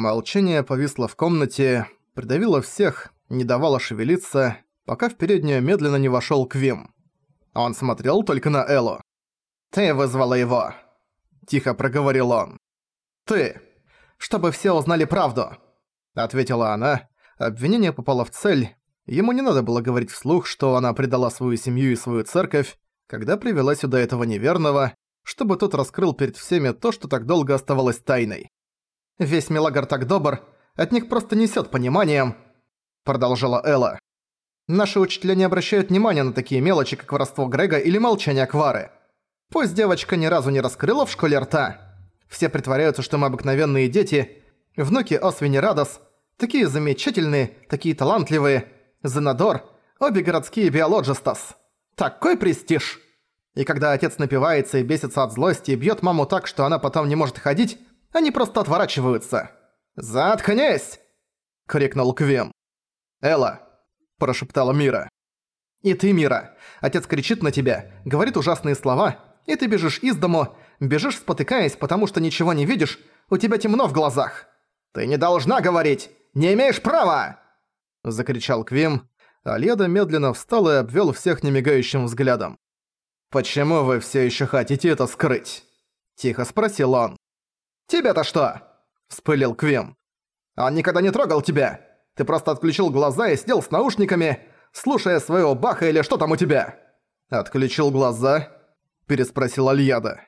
Молчание повисло в комнате, придавило всех, не давало шевелиться, пока в переднюю медленно не вошёл Квим. Он смотрел только на Эллу. «Ты вызвала его», – тихо проговорил он. «Ты. Чтобы все узнали правду», – ответила она. Обвинение попало в цель. Ему не надо было говорить вслух, что она предала свою семью и свою церковь, когда привела сюда этого неверного, чтобы тот раскрыл перед всеми то, что так долго оставалось тайной. «Весь Мелагар так добр, от них просто несёт пониманием», – продолжала Элла. «Наши учителя не обращают внимания на такие мелочи, как воровство Грега или молчание Квары. Пусть девочка ни разу не раскрыла в школе рта. Все притворяются, что мы обыкновенные дети, внуки Освини Радос, такие замечательные, такие талантливые, Зенадор, обе городские биологистас. Такой престиж!» И когда отец напивается и бесится от злости и бьет маму так, что она потом не может ходить, они просто отворачиваются. «Заткнись!» — крикнул Квим. «Элла!» – прошептала Мира. «И ты, Мира. Отец кричит на тебя, говорит ужасные слова, и ты бежишь из дому, бежишь спотыкаясь, потому что ничего не видишь, у тебя темно в глазах. Ты не должна говорить! Не имеешь права!» Закричал Квим, а Леда медленно встал и обвел всех немигающим взглядом. «Почему вы все еще хотите это скрыть?» Тихо спросил он. «Тебе-то что?» Вспылил Квим. «Он никогда не трогал тебя. Ты просто отключил глаза и сидел с наушниками, слушая своего Баха или что там у тебя?» «Отключил глаза?» Переспросил Альяда.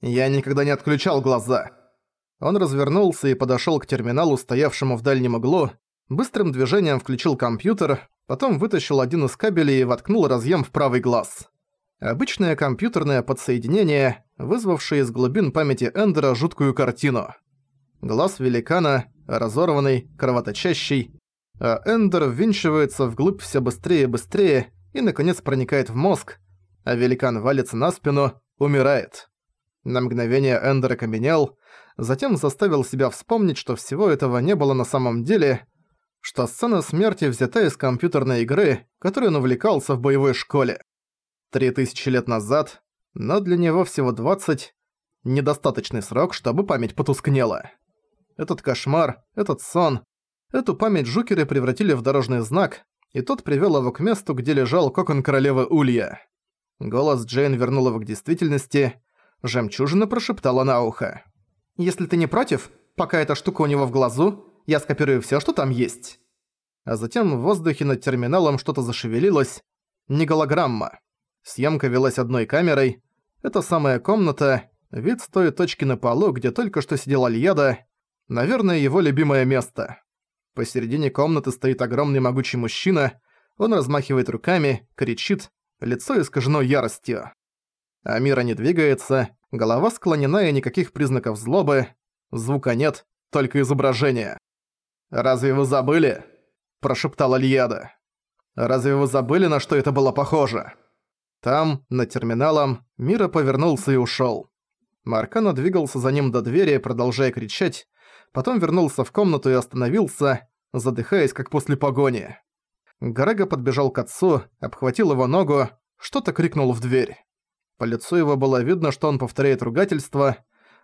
«Я никогда не отключал глаза». Он развернулся и подошёл к терминалу, стоявшему в дальнем углу, быстрым движением включил компьютер, потом вытащил один из кабелей и воткнул разъем в правый глаз. Обычное компьютерное подсоединение, вызвавшее из глубин памяти Эндера жуткую картину. Глаз великана, разорванный, кровоточащий, а Эндер ввинчивается вглубь все быстрее и быстрее и, наконец, проникает в мозг, а великан валится на спину, умирает. На мгновение Эндер окаменел, затем заставил себя вспомнить, что всего этого не было на самом деле, что сцена смерти взята из компьютерной игры, которой он увлекался в боевой школе. Три тысячи лет назад, но для него всего двадцать – недостаточный срок, чтобы память потускнела. Этот кошмар, этот сон, эту память жукеры превратили в дорожный знак, и тот привёл его к месту, где лежал кокон королевы Улья. Голос Джейн вернул его к действительности, жемчужина прошептала на ухо. «Если ты не против, пока эта штука у него в глазу, я скопирую всё, что там есть». А затем в воздухе над терминалом что-то зашевелилось. Не голограмма. Съемка велась одной камерой. Это самая комната, вид с той точки на полу, где только что сидел Альяда, Наверное, его любимое место. Посередине комнаты стоит огромный могучий мужчина, он размахивает руками, кричит, лицо искажено яростью. Амира не двигается, голова склонена и никаких признаков злобы, звука нет, только изображение. «Разве вы забыли?» – прошептал Альяда. «Разве вы забыли, на что это было похоже?» Там, над терминалом, Мира повернулся и ушёл. Маркана двигался за ним до двери, продолжая кричать, потом вернулся в комнату и остановился, задыхаясь, как после погони. Грега подбежал к отцу, обхватил его ногу, что-то крикнул в дверь. По лицу его было видно, что он повторяет ругательство.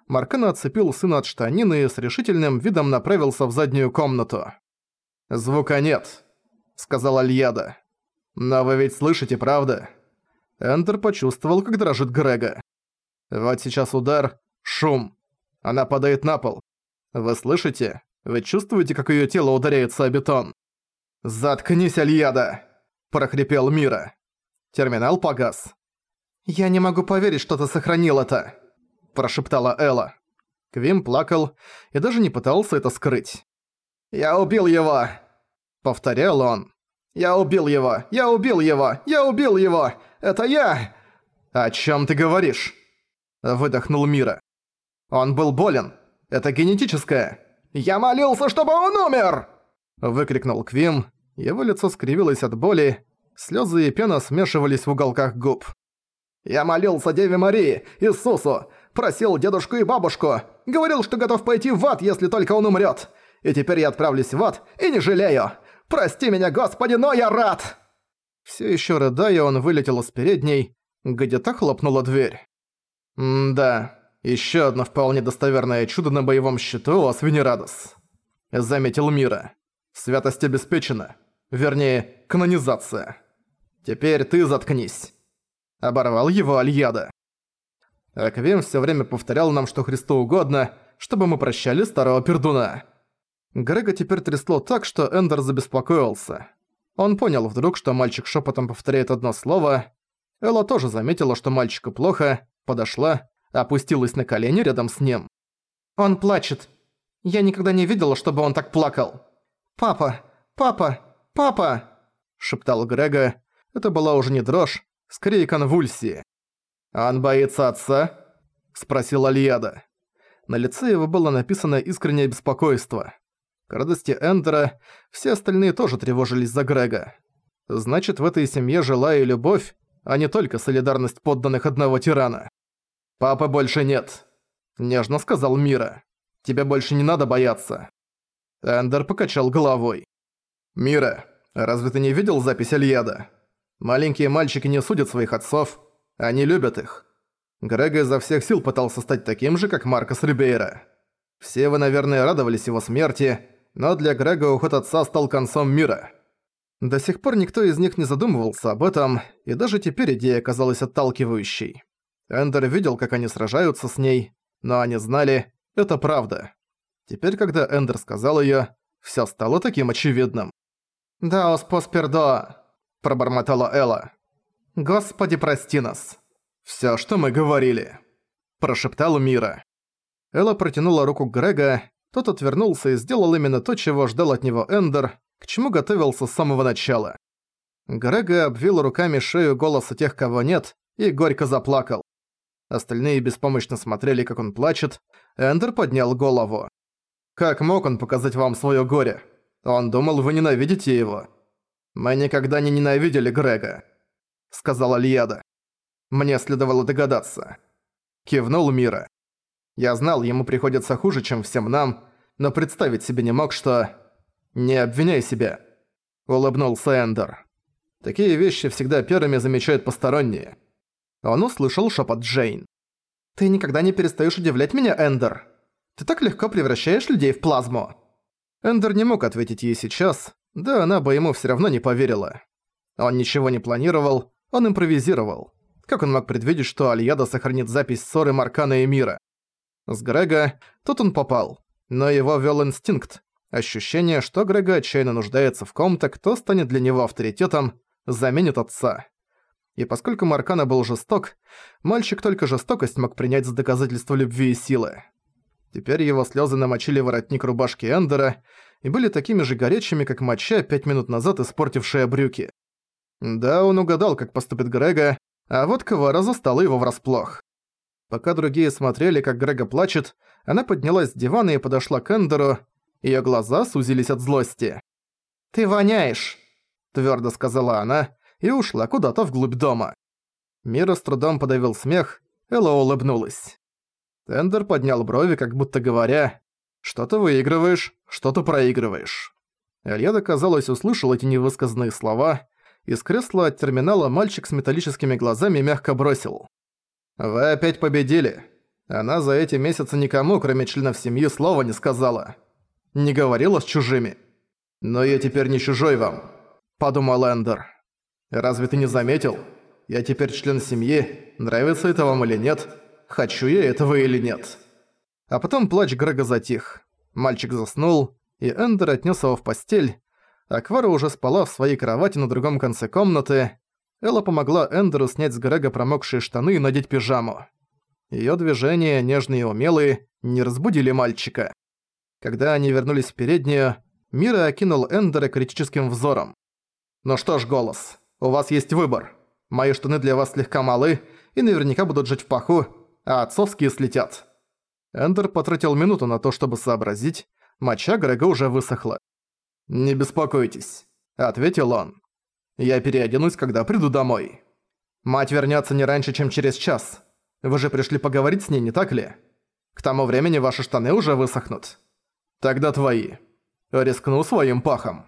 Маркана отцепил сына от штанины и с решительным видом направился в заднюю комнату. «Звука нет», — сказал Альяда. «Но вы ведь слышите, правда?» Эндер почувствовал, как дрожит Грега. Вот сейчас удар, шум. Она падает на пол. Вы слышите? Вы чувствуете, как её тело ударяется о бетон? «Заткнись, Альяда!» – прохрипел Мира. Терминал погас. «Я не могу поверить, что ты сохранил это!» – прошептала Элла. Квим плакал и даже не пытался это скрыть. «Я убил его!» – повторял он. «Я убил его! Я убил его! Я убил его! Это я!» «О чём ты говоришь?» – выдохнул Мира. «Он был болен. Это генетическое. Я молился, чтобы он умер!» Выкрикнул Квим. Его лицо скривилось от боли. Слёзы и пена смешивались в уголках губ. «Я молился Деве Марии, Иисусу, просил дедушку и бабушку, говорил, что готов пойти в ад, если только он умрет. И теперь я отправлюсь в ад и не жалею. Прости меня, Господи, но я рад!» Все еще рыдая, он вылетел из передней, где-то хлопнула дверь. М-да, еще одно вполне достоверное чудо на боевом счету у Асвенерадос. заметил Мира. «Святость обеспечена. Вернее, канонизация. Теперь ты заткнись». Оборвал его Альяда. Аквим все время повторял нам, что Христу угодно, чтобы мы прощали старого пердуна. Грега теперь трясло так, что Эндер забеспокоился. Он понял вдруг, что мальчик шепотом повторяет одно слово. Элла тоже заметила, что мальчику плохо, подошла, опустилась на колени рядом с ним. «Он плачет. Я никогда не видела, чтобы он так плакал. Папа! Папа! Папа!» шептал Грега. Это была уже не дрожь, скорее конвульсии. «Он боится отца?» спросил Альяда. На лице его было написано искреннее беспокойство. К радости Эндера все остальные тоже тревожились за Грега. Значит, в этой семье жила и любовь, а не только солидарность подданных одного тирана. «Папы больше нет», — нежно сказал Мира. «Тебе больше не надо бояться». Эндер покачал головой. «Мира, разве ты не видел запись Альяда? Маленькие мальчики не судят своих отцов, они любят их. Грега изо всех сил пытался стать таким же, как Маркос Рибейра. Все вы, наверное, радовались его смерти, но для Грега уход отца стал концом мира. До сих пор никто из них не задумывался об этом, и даже теперь идея казалась отталкивающей. Эндер видел, как они сражаются с ней, но они знали, это правда. Теперь, когда Эндер сказал её, всё стало таким очевидным. «Да, оспоспердо», – пробормотала Элла. «Господи, прости нас». «Всё, что мы говорили», – прошептал Мира. Элла протянула руку Грега, тот отвернулся и сделал именно то, чего ждал от него Эндер, к чему готовился с самого начала. Грега обвил руками шею голоса тех, кого нет, и горько заплакал. Остальные беспомощно смотрели, как он плачет. Эндер поднял голову. «Как мог он показать вам своё горе? Он думал, вы ненавидите его». «Мы никогда не ненавидели Грега», — сказала Льяда. Мне следовало догадаться. Кивнул Мира. Я знал, ему приходится хуже, чем всем нам, но представить себе не мог, что... «Не обвиняй себя», — улыбнулся Эндер. «Такие вещи всегда первыми замечают посторонние». Он услышал шепот Джейн. «Ты никогда не перестаешь удивлять меня, Эндер. Ты так легко превращаешь людей в плазму». Эндер не мог ответить ей сейчас, да она бы ему все равно не поверила. Он ничего не планировал, он импровизировал. Как он мог предвидеть, что Альяда сохранит запись ссоры Маркана и Мира? С Грега тут он попал, но его вел инстинкт. Ощущение, что Грега отчаянно нуждается в ком-то, кто станет для него авторитетом, заменит отца. И поскольку Маркана был жесток, мальчик только жестокость мог принять за доказательство любви и силы. Теперь его слезы намочили воротник рубашки Эндера и были такими же горячими, как моча, пять минут назад испортившая брюки. Да, он угадал, как поступит Грега, а вот Квара застала его врасплох. Пока другие смотрели, как Грега плачет, она поднялась с дивана и подошла к Эндеру. Её глаза сузились от злости. «Ты воняешь!» – твёрдо сказала она и ушла куда-то вглубь дома. Мира с трудом подавил смех, Элла улыбнулась. Эндер поднял брови, как будто говоря, «Что ты выигрываешь, что ты проигрываешь». Альяда, казалось, услышал эти невысказанные слова. Из кресла от терминала мальчик с металлическими глазами мягко бросил. «Вы опять победили. Она за эти месяцы никому, кроме членов семьи, слова не сказала. Не говорила с чужими. Но я теперь не чужой вам», — подумал Эндер. «Разве ты не заметил? Я теперь член семьи, нравится это вам или нет, хочу я этого или нет». А потом плач Грега затих. Мальчик заснул, и Эндер отнес его в постель. Аквара уже спала в своей кровати на другом конце комнаты, Элла помогла Эндеру снять с Грега промокшие штаны и надеть пижаму. Её движения, нежные и умелые, не разбудили мальчика. Когда они вернулись в переднюю, Мира окинул Эндера критическим взором. «Ну что ж, голос, у вас есть выбор. Мои штаны для вас слегка малы и наверняка будут жить в паху, а отцовские слетят». Эндер потратил минуту на то, чтобы сообразить, моча Грега уже высохла. «Не беспокойтесь», — ответил он. Я переоденусь, когда приду домой. Мать вернется не раньше, чем через час. Вы же пришли поговорить с ней, не так ли? К тому времени ваши штаны уже высохнут. Тогда твои. Рискну своим пахом.